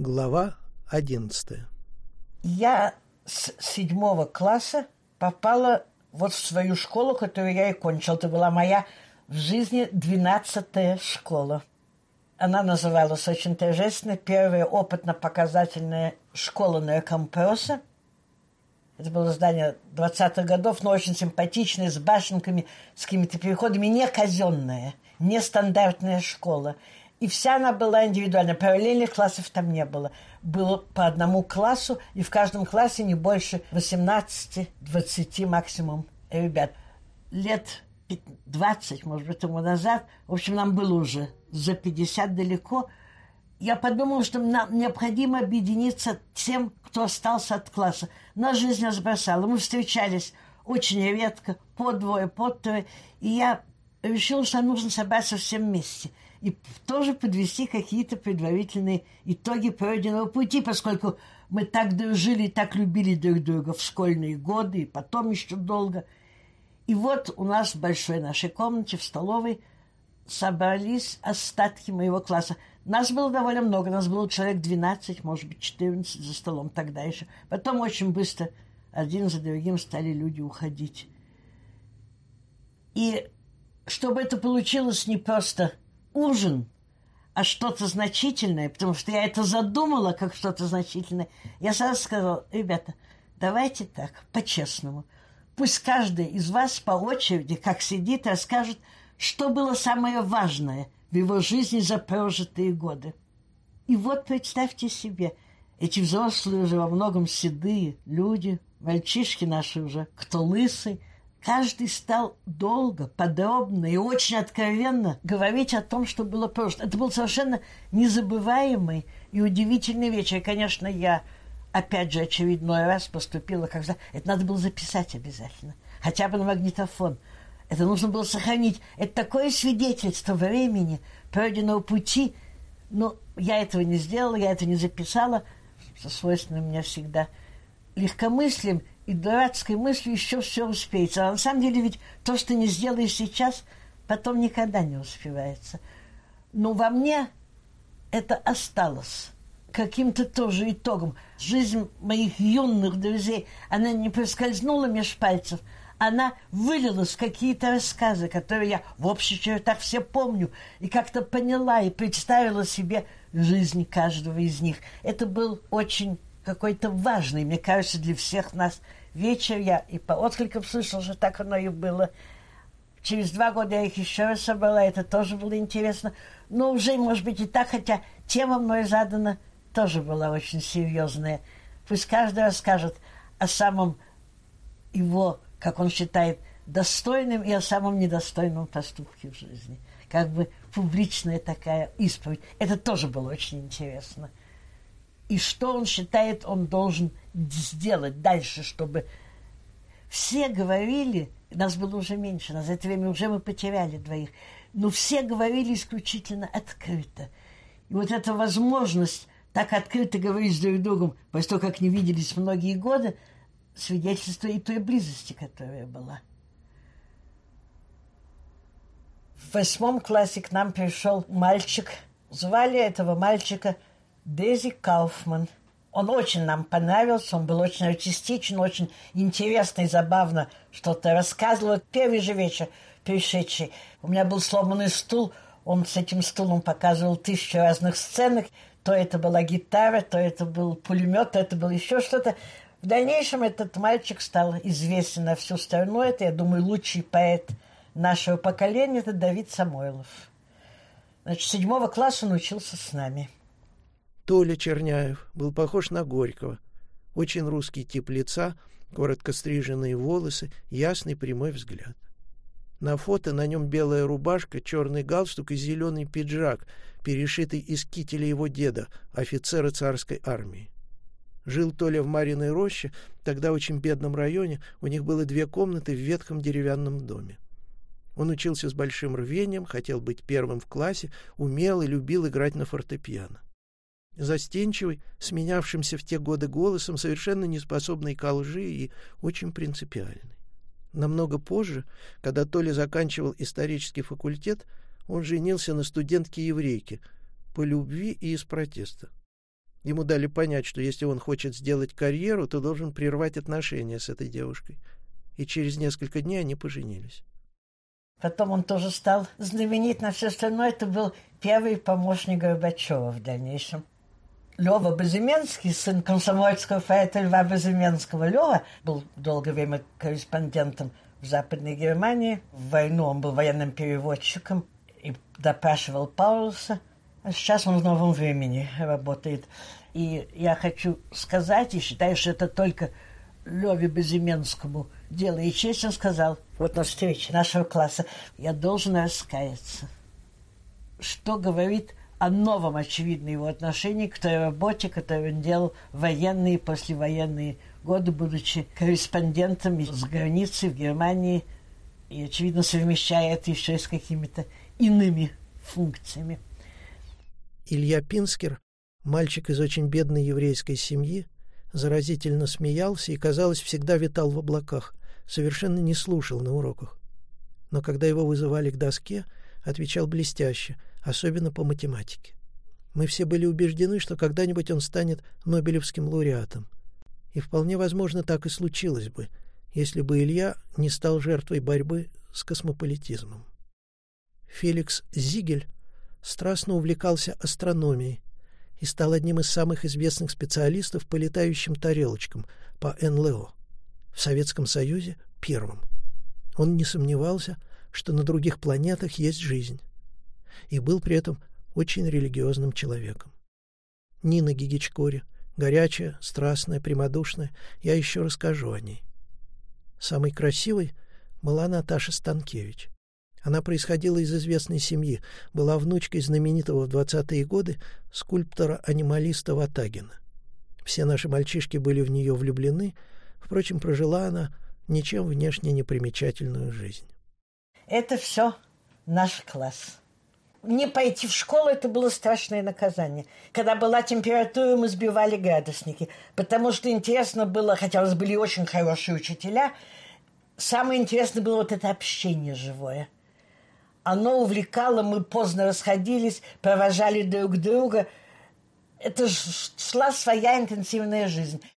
Глава одиннадцатая. Я с седьмого класса попала вот в свою школу, которую я и кончила. Это была моя в жизни двенадцатая школа. Она называлась очень торжественно «Первая опытно-показательная школа на Экомпроса». Это было здание 20-х годов, но очень симпатичное, с башенками, с какими-то переходами, не казенная, не стандартная школа. И вся она была индивидуальная. Параллельных классов там не было. Было по одному классу, и в каждом классе не больше 18-20 максимум ребят. Лет 20, может быть, тому назад, в общем, нам было уже за 50 далеко, я подумала, что нам необходимо объединиться тем, кто остался от класса. Нас жизнь разбросала. Мы встречались очень редко, по двое, по трое. И я решила, что нужно собраться всем вместе – и тоже подвести какие-то предварительные итоги пройденного пути, поскольку мы так дружили так любили друг друга в школьные годы и потом еще долго. И вот у нас в большой нашей комнате, в столовой, собрались остатки моего класса. Нас было довольно много, нас было человек 12, может быть, 14 за столом тогда еще. Потом очень быстро один за другим стали люди уходить. И чтобы это получилось не просто ужин, а что-то значительное, потому что я это задумала как что-то значительное, я сразу сказала, ребята, давайте так, по-честному. Пусть каждый из вас по очереди, как сидит, расскажет, что было самое важное в его жизни за прожитые годы. И вот представьте себе, эти взрослые уже во многом седые люди, мальчишки наши уже, кто лысый, Каждый стал долго, подробно и очень откровенно говорить о том, что было просто. Это был совершенно незабываемый и удивительный вечер. И, конечно, я, опять же, очередной раз поступила, когда это надо было записать обязательно, хотя бы на магнитофон. Это нужно было сохранить. Это такое свидетельство времени, пройденного пути. Но я этого не сделала, я это не записала, со свойственным мне всегда легкомыслием и дурацкой мыслью еще все успеется. А на самом деле ведь то, что не сделаешь сейчас, потом никогда не успевается. Но во мне это осталось каким-то тоже итогом. Жизнь моих юных друзей, она не проскользнула меж пальцев, она вылилась в какие-то рассказы, которые я в общих чертах все помню, и как-то поняла и представила себе жизнь каждого из них. Это был очень какой-то важный, мне кажется, для всех нас вечер я и по откликам слышал, что так оно и было. Через два года я их еще раз собрала, это тоже было интересно. Но уже, может быть, и так, хотя тема мной задана тоже была очень серьезная. Пусть каждый расскажет о самом его, как он считает, достойным и о самом недостойном поступке в жизни. Как бы публичная такая исповедь. Это тоже было очень интересно и что он считает, он должен сделать дальше, чтобы все говорили, нас было уже меньше, нас за это время уже мы потеряли двоих, но все говорили исключительно открыто. И вот эта возможность так открыто говорить с друг другом, после того, как не виделись многие годы, свидетельствует и той близости, которая была. В восьмом классе к нам пришел мальчик. Звали этого мальчика – Дези Кауфман. Он очень нам понравился, он был очень артистичен, очень интересно и забавно что-то рассказывал. Первый же вечер пришедший. У меня был сломанный стул, он с этим стулом показывал тысячу разных сценок. То это была гитара, то это был пулемет, то это было еще что-то. В дальнейшем этот мальчик стал известен на всю страну. Это, я думаю, лучший поэт нашего поколения – это Давид Самойлов. Значит, седьмого класса он учился с нами – Толя Черняев был похож на Горького. Очень русский тип лица, коротко стриженные волосы, ясный прямой взгляд. На фото на нем белая рубашка, черный галстук и зеленый пиджак, перешитый из кителя его деда, офицера царской армии. Жил Толя в Мариной роще, тогда очень бедном районе, у них было две комнаты в ветхом деревянном доме. Он учился с большим рвением, хотел быть первым в классе, умел и любил играть на фортепиано застенчивый, сменявшимся в те годы голосом, совершенно неспособный к лжи и очень принципиальный. Намного позже, когда Толя заканчивал исторический факультет, он женился на студентке-еврейке по любви и из протеста. Ему дали понять, что если он хочет сделать карьеру, то должен прервать отношения с этой девушкой. И через несколько дней они поженились. Потом он тоже стал знаменит на все остальное. Это был первый помощник Горбачева в дальнейшем. Лева Безыменский, сын комсомольского поэта Льва Безыменского. Лева был долгое время корреспондентом в Западной Германии. В войну он был военным переводчиком и допрашивал Паулуса. А сейчас он в новом времени работает. И я хочу сказать, и считаю, что это только Леве Безыменскому дело и честь, он сказал, вот на встрече нашего класса, я должен раскаяться. Что говорит о новом, очевидно, его отношении к той работе, которую он делал в военные и послевоенные годы, будучи корреспондентом с границы в Германии и, очевидно, совмещая это еще с какими-то иными функциями. Илья Пинскер, мальчик из очень бедной еврейской семьи, заразительно смеялся и, казалось, всегда витал в облаках, совершенно не слушал на уроках. Но когда его вызывали к доске, отвечал блестяще, особенно по математике. Мы все были убеждены, что когда-нибудь он станет Нобелевским лауреатом. И вполне возможно, так и случилось бы, если бы Илья не стал жертвой борьбы с космополитизмом. Феликс Зигель страстно увлекался астрономией и стал одним из самых известных специалистов по летающим тарелочкам, по НЛО. В Советском Союзе — первым. Он не сомневался, что на других планетах есть жизнь. И был при этом очень религиозным человеком. Нина Гигичкори, горячая, страстная, прямодушная, я еще расскажу о ней. Самой красивой была Наташа Станкевич. Она происходила из известной семьи, была внучкой знаменитого в 20-е годы скульптора-анималиста Ватагина. Все наши мальчишки были в нее влюблены, впрочем, прожила она ничем внешне непримечательную жизнь. Это все наш класс. Не пойти в школу – это было страшное наказание. Когда была температура, мы сбивали градусники, потому что интересно было, хотя у нас были очень хорошие учителя, самое интересное было вот это общение живое – оно увлекало, мы поздно расходились, провожали друг друга. Это шла своя интенсивная жизнь.